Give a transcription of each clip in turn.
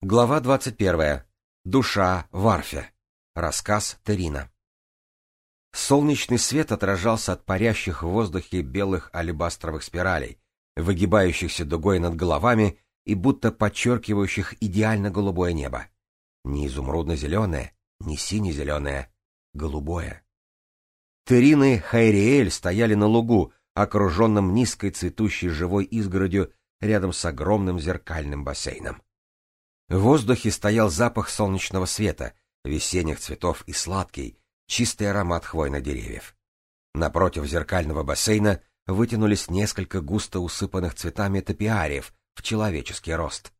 Глава 21. Душа в. Рассказ Терина. Солнечный свет отражался от парящих в воздухе белых алебастровых спиралей, выгибающихся дугой над головами и будто подчеркивающих идеально голубое небо. Не изумрудно-зеленое, не сине-зеленое, голубое. Терины и Хайриэль стояли на лугу, окруженном низкой цветущей живой изгородью рядом с огромным зеркальным бассейном. В воздухе стоял запах солнечного света, весенних цветов и сладкий, чистый аромат хвойных деревьев. Напротив зеркального бассейна вытянулись несколько густо усыпанных цветами топиариев в человеческий рост.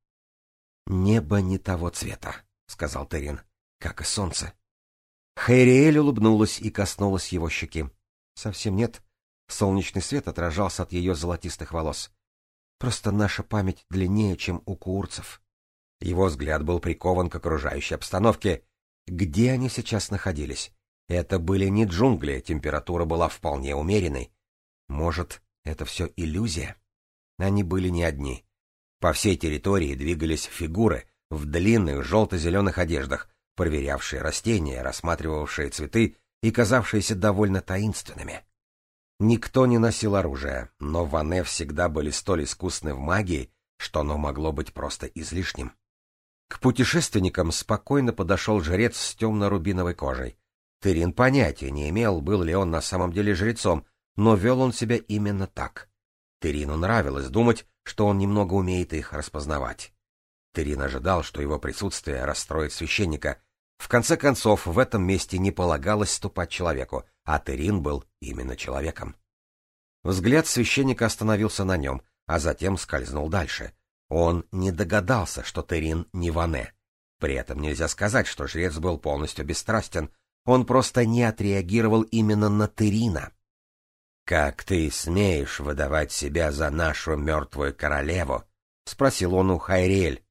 «Небо не того цвета», — сказал Терин, — «как и солнце». Хайриэль улыбнулась и коснулась его щеки. «Совсем нет». Солнечный свет отражался от ее золотистых волос. «Просто наша память длиннее, чем у курцев». Его взгляд был прикован к окружающей обстановке. Где они сейчас находились? Это были не джунгли, температура была вполне умеренной. Может, это все иллюзия? Они были не одни. По всей территории двигались фигуры в длинных желто-зеленых одеждах, проверявшие растения, рассматривавшие цветы и казавшиеся довольно таинственными. Никто не носил оружия, но Ване всегда были столь искусны в магии, что оно могло быть просто излишним. К путешественникам спокойно подошел жрец с темно-рубиновой кожей. Терин понятия не имел, был ли он на самом деле жрецом, но вел он себя именно так. Терину нравилось думать, что он немного умеет их распознавать. Терин ожидал, что его присутствие расстроит священника. В конце концов, в этом месте не полагалось ступать человеку, а Терин был именно человеком. Взгляд священника остановился на нем, а затем скользнул дальше — он не догадался, что Терин не Ване. При этом нельзя сказать, что жрец был полностью бесстрастен, он просто не отреагировал именно на Терина. «Как ты смеешь выдавать себя за нашу мертвую королеву?» — спросил он у Хайриэль.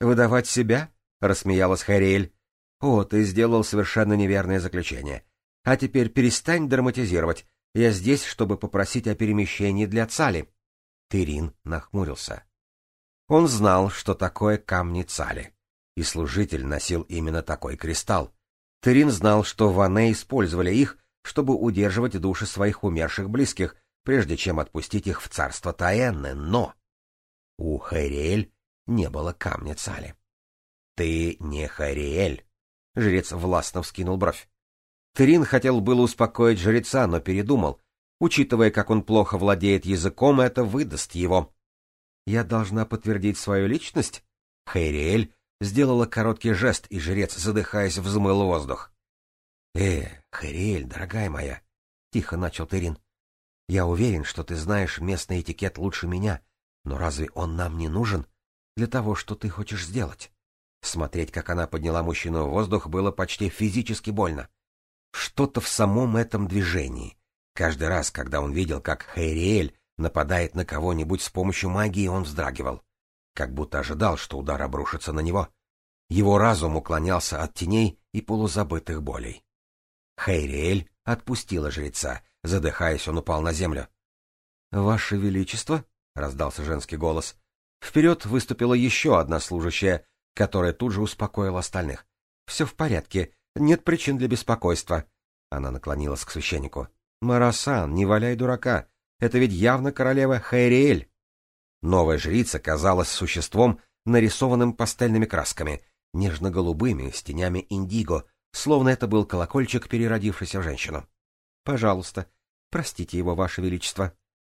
«Выдавать себя?» — рассмеялась Хайриэль. «О, ты сделал совершенно неверное заключение. А теперь перестань драматизировать. Я здесь, чтобы попросить о перемещении для Цали». Терин нахмурился. Он знал, что такое камни цали, и служитель носил именно такой кристалл. Терин знал, что ване использовали их, чтобы удерживать души своих умерших близких, прежде чем отпустить их в царство Таэнны, но... У Хариэль не было камня цали. — Ты не Хариэль, — жрец властно вскинул бровь. Терин хотел было успокоить жреца, но передумал. Учитывая, как он плохо владеет языком, это выдаст его. «Я должна подтвердить свою личность?» Хайриэль сделала короткий жест, и жрец, задыхаясь, взмыл воздух. «Э, Хайриэль, дорогая моя!» — тихо начал Терин. «Я уверен, что ты знаешь местный этикет лучше меня, но разве он нам не нужен для того, что ты хочешь сделать?» Смотреть, как она подняла мужчину в воздух, было почти физически больно. Что-то в самом этом движении. Каждый раз, когда он видел, как Хайриэль нападает на кого-нибудь с помощью магии, он вздрагивал, как будто ожидал, что удар обрушится на него. Его разум уклонялся от теней и полузабытых болей. Хейриэль отпустила жреца, задыхаясь, он упал на землю. — Ваше Величество, — раздался женский голос, — вперед выступила еще одна служащая, которая тут же успокоила остальных. — Все в порядке, нет причин для беспокойства. Она наклонилась к священнику. — Марасан, не валяй дурака, это ведь явно королева Хайриэль. Новая жрица казалась существом, нарисованным пастельными красками, нежно-голубыми, с тенями индиго, словно это был колокольчик, переродившийся в женщину. — Пожалуйста, простите его, ваше величество.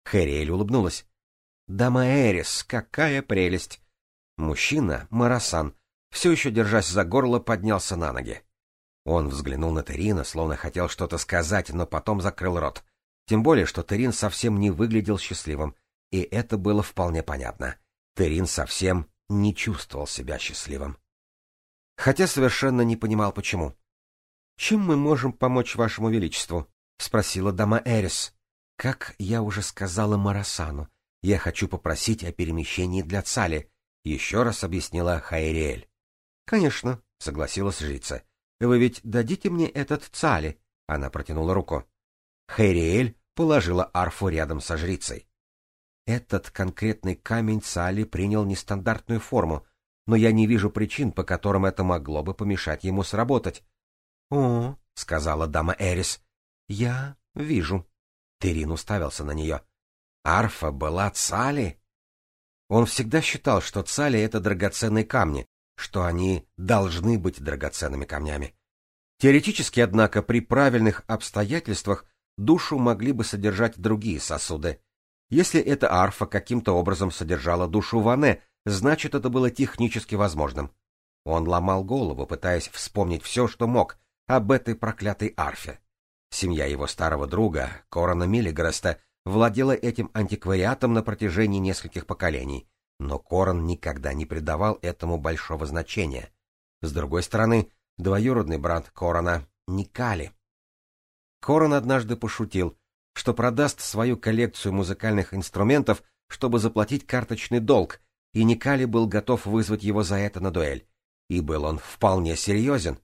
Хэриэль улыбнулась. — Дама Эрис, какая прелесть! Мужчина, Марасан, все еще держась за горло, поднялся на ноги. Он взглянул на Терина, словно хотел что-то сказать, но потом закрыл рот. Тем более, что Терин совсем не выглядел счастливым, и это было вполне понятно. Терин совсем не чувствовал себя счастливым. Хотя совершенно не понимал, почему. «Чем мы можем помочь вашему величеству?» — спросила дама Эрис. «Как я уже сказала Марасану, я хочу попросить о перемещении для Цали», — еще раз объяснила Хайриэль. «Конечно», — согласилась жрица. «Вы ведь дадите мне этот Цали?» — она протянула руку. Хэриэль положила арфу рядом со жрицей. Этот конкретный камень Сали принял нестандартную форму, но я не вижу причин, по которым это могло бы помешать ему сработать. — О, — сказала дама Эрис, — я вижу. Терин уставился на нее. — Арфа была Цали? Он всегда считал, что Цали — это драгоценные камни, что они должны быть драгоценными камнями. Теоретически, однако, при правильных обстоятельствах душу могли бы содержать другие сосуды. Если эта арфа каким-то образом содержала душу Ване, значит, это было технически возможным. Он ломал голову, пытаясь вспомнить все, что мог, об этой проклятой арфе. Семья его старого друга, Корона Миллигреста, владела этим антиквариатом на протяжении нескольких поколений, но Корон никогда не придавал этому большого значения. С другой стороны, двоюродный брат Корона, Никали, Корон однажды пошутил, что продаст свою коллекцию музыкальных инструментов, чтобы заплатить карточный долг, и Никали был готов вызвать его за это на дуэль. И был он вполне серьезен.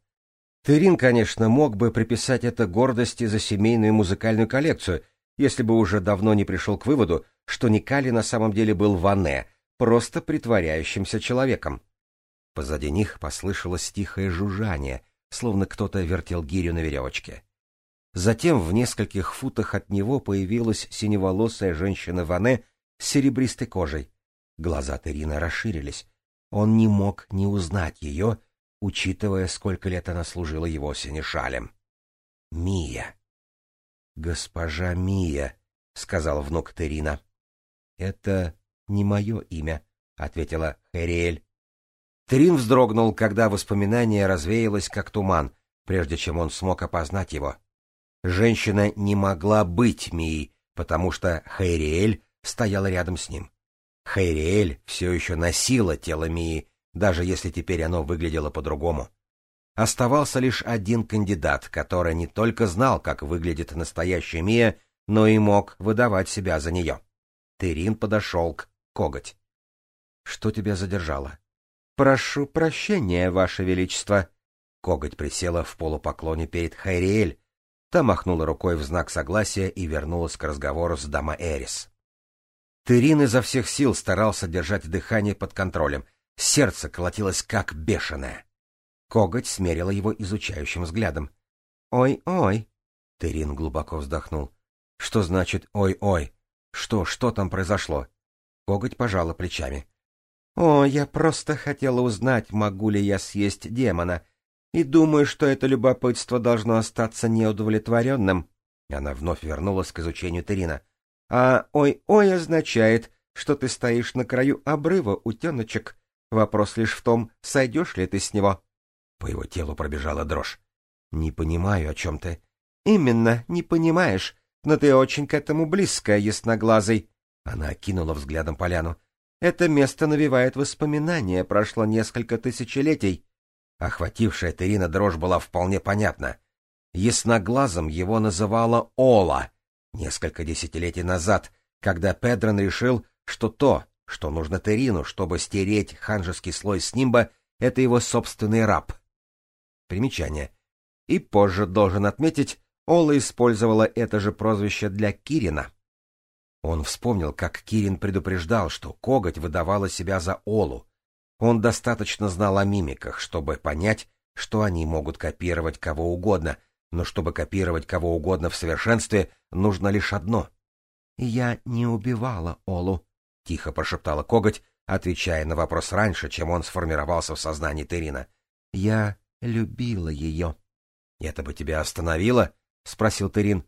Терин, конечно, мог бы приписать это гордости за семейную музыкальную коллекцию, если бы уже давно не пришел к выводу, что Никали на самом деле был Ване, просто притворяющимся человеком. Позади них послышалось тихое жужжание, словно кто-то вертел гирю на веревочке. Затем в нескольких футах от него появилась синеволосая женщина Ване с серебристой кожей. Глаза Терина расширились. Он не мог не узнать ее, учитывая, сколько лет она служила его синешалем. — Мия. — Госпожа Мия, — сказал внук Терина. — Это не мое имя, — ответила Хэриэль. Терин вздрогнул, когда воспоминание развеялось как туман, прежде чем он смог опознать его. Женщина не могла быть Мией, потому что Хайриэль стояла рядом с ним. Хайриэль все еще носила тело Мии, даже если теперь оно выглядело по-другому. Оставался лишь один кандидат, который не только знал, как выглядит настоящая Мия, но и мог выдавать себя за нее. Терин подошел к коготь. — Что тебя задержало? — Прошу прощения, Ваше Величество. Коготь присела в полупоклоне перед Хайриэль, Та махнула рукой в знак согласия и вернулась к разговору с дама Эрис. Терин изо всех сил старался держать дыхание под контролем. Сердце колотилось как бешеное. Коготь смерила его изучающим взглядом. «Ой-ой!» — Терин глубоко вздохнул. «Что значит «ой-ой»? Что, что там произошло?» Коготь пожала плечами. «О, я просто хотела узнать, могу ли я съесть демона и думаю, что это любопытство должно остаться неудовлетворенным». Она вновь вернулась к изучению Терина. «А ой-ой означает, что ты стоишь на краю обрыва, утеночек. Вопрос лишь в том, сойдешь ли ты с него». По его телу пробежала дрожь. «Не понимаю, о чем ты». «Именно, не понимаешь, но ты очень к этому близко, ясноглазый». Она окинула взглядом поляну. «Это место навевает воспоминания, прошло несколько тысячелетий. Охватившая Терина дрожь была вполне понятна. Ясноглазом его называла Ола несколько десятилетий назад, когда Педрон решил, что то, что нужно Терину, чтобы стереть ханжеский слой с нимба, это его собственный раб. Примечание. И позже, должен отметить, Ола использовала это же прозвище для Кирина. Он вспомнил, как Кирин предупреждал, что коготь выдавала себя за Олу, он достаточно знал о мимиках, чтобы понять, что они могут копировать кого угодно, но чтобы копировать кого угодно в совершенстве, нужно лишь одно. «Я не убивала Олу», — тихо прошептала коготь, отвечая на вопрос раньше, чем он сформировался в сознании Терина. «Я любила ее». «Это бы тебя остановило?» — спросил Терин.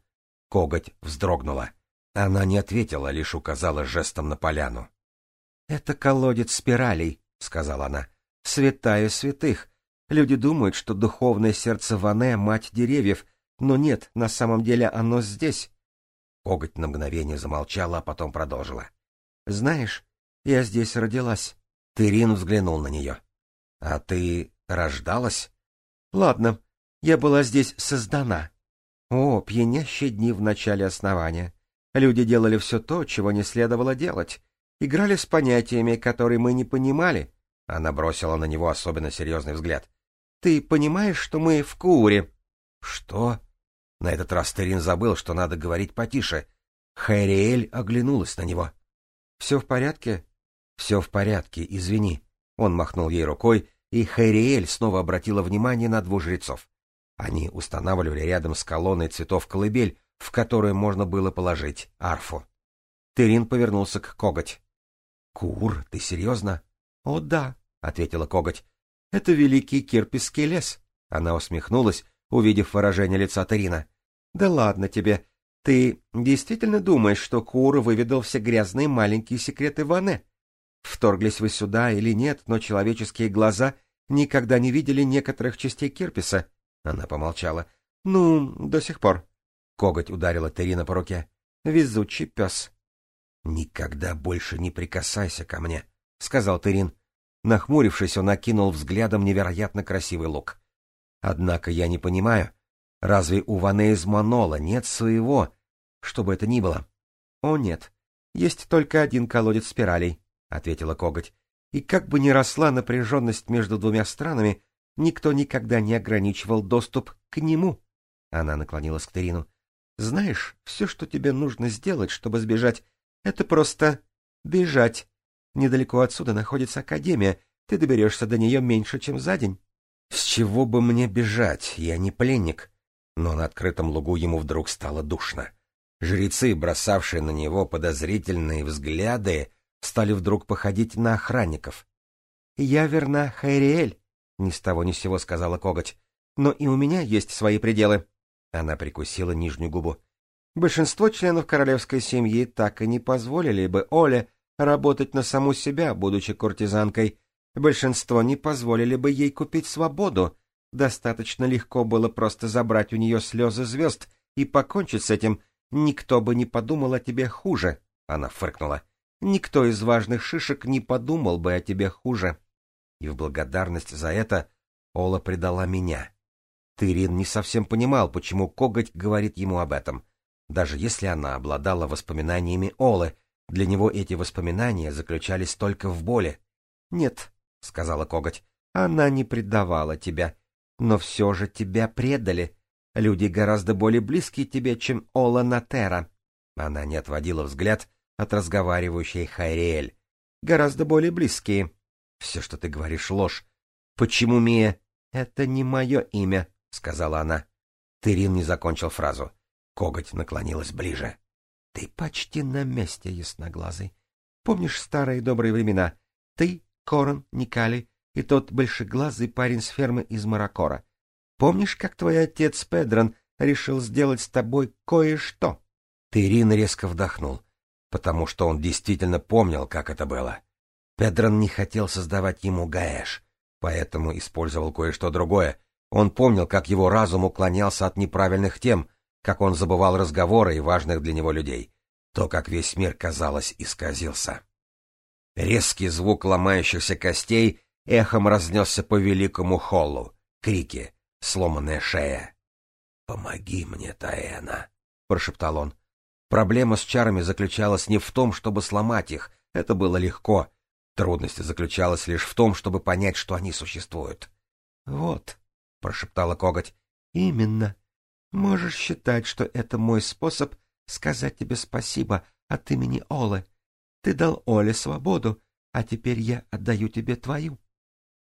Коготь вздрогнула. Она не ответила, лишь указала жестом на поляну. «Это колодец спиралей», — сказала она. — Святая святых. Люди думают, что духовное сердце Ване — мать деревьев, но нет, на самом деле оно здесь. Коготь на мгновение замолчала, а потом продолжила. — Знаешь, я здесь родилась. Терин взглянул на нее. — А ты рождалась? — Ладно, я была здесь создана. О, пьянящие дни в начале основания. Люди делали все то, чего не следовало делать играли с понятиями, которые мы не понимали. Она бросила на него особенно серьезный взгляд. «Ты понимаешь, что мы в куре?» «Что?» На этот раз Терин забыл, что надо говорить потише. Хайриэль оглянулась на него. «Все в порядке?» «Все в порядке, извини». Он махнул ей рукой, и Хайриэль снова обратила внимание на двух жрецов. Они устанавливали рядом с колонной цветов колыбель, в которую можно было положить арфу. Терин повернулся к коготь. Кур, ты серьезно? — О, да, — ответила коготь. — Это великий кирпиский лес. Она усмехнулась, увидев выражение лица Терина. — Да ладно тебе. Ты действительно думаешь, что Кур выведал все грязные маленькие секреты Ване? Вторглись вы сюда или нет, но человеческие глаза никогда не видели некоторых частей кирписа. Она помолчала. — Ну, до сих пор. Коготь ударила Терина по руке. — Везучий пес. — Никогда больше не прикасайся ко мне, — сказал Терин. Нахмурившись, он окинул взглядом невероятно красивый лук. — Однако я не понимаю, разве у Ване из Манола нет своего, чтобы это ни было? — О, нет, есть только один колодец спиралей, — ответила коготь. И как бы ни росла напряженность между двумя странами, никто никогда не ограничивал доступ к нему. Она наклонилась к Терину. — Знаешь, все, что тебе нужно сделать, чтобы сбежать это просто бежать. Недалеко отсюда находится академия. Ты доберешься до нее меньше, чем за день. С чего бы мне бежать? Я не пленник. Но на открытом лугу ему вдруг стало душно. Жрецы, бросавшие на него подозрительные взгляды, стали вдруг походить на охранников. — Я верна Хайриэль, — ни с того ни с сего сказала коготь. — Но и у меня есть свои пределы. Она прикусила нижнюю губу. Большинство членов королевской семьи так и не позволили бы Оле работать на саму себя, будучи куртизанкой. Большинство не позволили бы ей купить свободу. Достаточно легко было просто забрать у нее слезы звезд и покончить с этим. Никто бы не подумал о тебе хуже, — она фыркнула. Никто из важных шишек не подумал бы о тебе хуже. И в благодарность за это Ола предала меня. Тырин не совсем понимал, почему коготь говорит ему об этом. — даже если она обладала воспоминаниями Олы, для него эти воспоминания заключались только в боли. «Нет», — сказала коготь, — «она не предавала тебя, но все же тебя предали. Люди гораздо более близкие тебе, чем Ола Натера». Она не отводила взгляд от разговаривающей Хайриэль. «Гораздо более близкие». «Все, что ты говоришь, ложь. Почему Мия?» «Это не мое имя», — сказала она. Терин не закончил фразу. Коготь наклонилась ближе. — Ты почти на месте, ясноглазый. Помнишь старые добрые времена? Ты, Корон, Никали и тот большеглазый парень с фермы из Маракора. Помнишь, как твой отец Педрон решил сделать с тобой кое-что? Терин резко вдохнул, потому что он действительно помнил, как это было. Педрон не хотел создавать ему Гаэш, поэтому использовал кое-что другое. Он помнил, как его разум уклонялся от неправильных тем — как он забывал разговоры и важных для него людей, то, как весь мир, казалось, исказился. Резкий звук ломающихся костей эхом разнесся по великому холлу. Крики, сломанная шея. «Помоги мне, Таэна!» — прошептал он. Проблема с чарами заключалась не в том, чтобы сломать их, это было легко. Трудность заключалась лишь в том, чтобы понять, что они существуют. — Вот, — прошептала коготь, — именно. Можешь считать, что это мой способ сказать тебе спасибо от имени Олы. Ты дал Оле свободу, а теперь я отдаю тебе твою.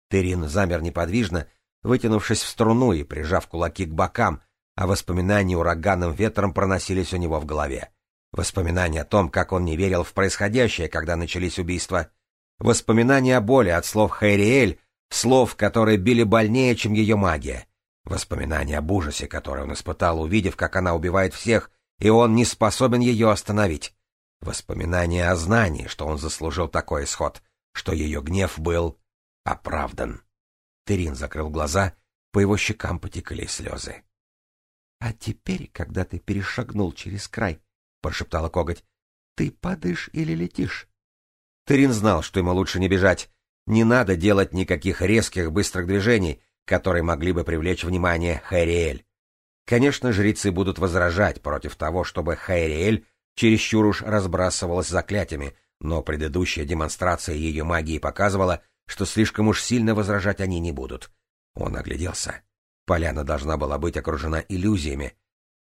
Терин замер неподвижно, вытянувшись в струну и прижав кулаки к бокам, а воспоминания ураганным ветром проносились у него в голове. Воспоминания о том, как он не верил в происходящее, когда начались убийства. Воспоминания о боли от слов Хайриэль, слов, которые били больнее, чем ее магия. Воспоминание об ужасе, который он испытал, увидев, как она убивает всех, и он не способен ее остановить. Воспоминание о знании, что он заслужил такой исход, что ее гнев был оправдан. Терин закрыл глаза, по его щекам потекли слезы. — А теперь, когда ты перешагнул через край, — прошептала коготь, — ты падаешь или летишь? Терин знал, что ему лучше не бежать. Не надо делать никаких резких, быстрых движений которые могли бы привлечь внимание Хайриэль. Конечно, жрецы будут возражать против того, чтобы Хайриэль чересчур уж разбрасывалась заклятиями, но предыдущая демонстрация ее магии показывала, что слишком уж сильно возражать они не будут. Он огляделся. Поляна должна была быть окружена иллюзиями.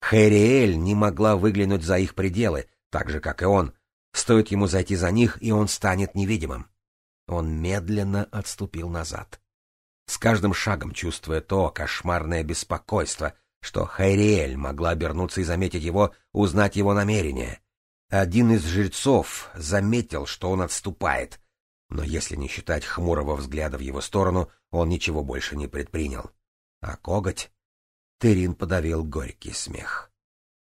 Хэриэль не могла выглянуть за их пределы, так же, как и он. Стоит ему зайти за них, и он станет невидимым. Он медленно отступил назад. С каждым шагом, чувствуя то кошмарное беспокойство, что Хайриэль могла обернуться и заметить его, узнать его намерение. Один из жрецов заметил, что он отступает, но если не считать хмурого взгляда в его сторону, он ничего больше не предпринял. А коготь? Терин подавил горький смех.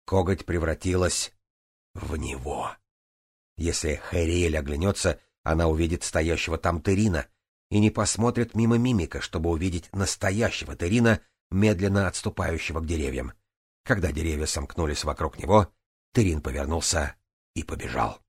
Коготь превратилась в него. Если Хайриэль оглянется, она увидит стоящего там Терина — и не посмотрят мимо мимика, чтобы увидеть настоящего Терина, медленно отступающего к деревьям. Когда деревья сомкнулись вокруг него, Терин повернулся и побежал.